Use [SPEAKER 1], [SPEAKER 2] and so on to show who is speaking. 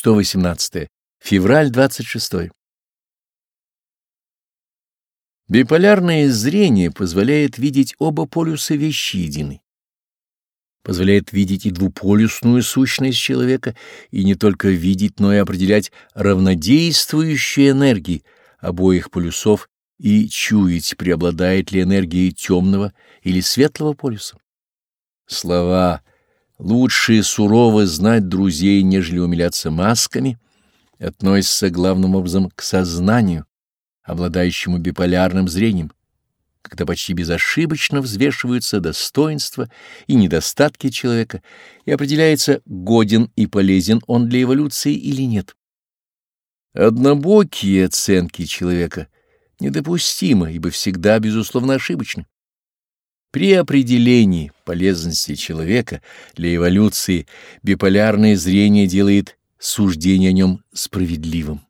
[SPEAKER 1] 118. Февраль 26. Биполярное зрение позволяет видеть оба полюса вещи единой. Позволяет видеть и двуполюсную сущность человека, и не только видеть, но и определять равнодействующие энергии обоих полюсов и чуять, преобладает ли энергия темного или светлого полюса. Слова «лучше сурово знать друзей, нежели умиляться масками» относятся главным образом к сознанию, обладающему биполярным зрением, когда почти безошибочно взвешиваются достоинства и недостатки человека и определяется, годен и полезен он для эволюции или нет. Однобокие оценки человека недопустимы, ибо всегда, безусловно, ошибочны. При определении полезности человека для эволюции биполярное зрение делает суждение о нем справедливым.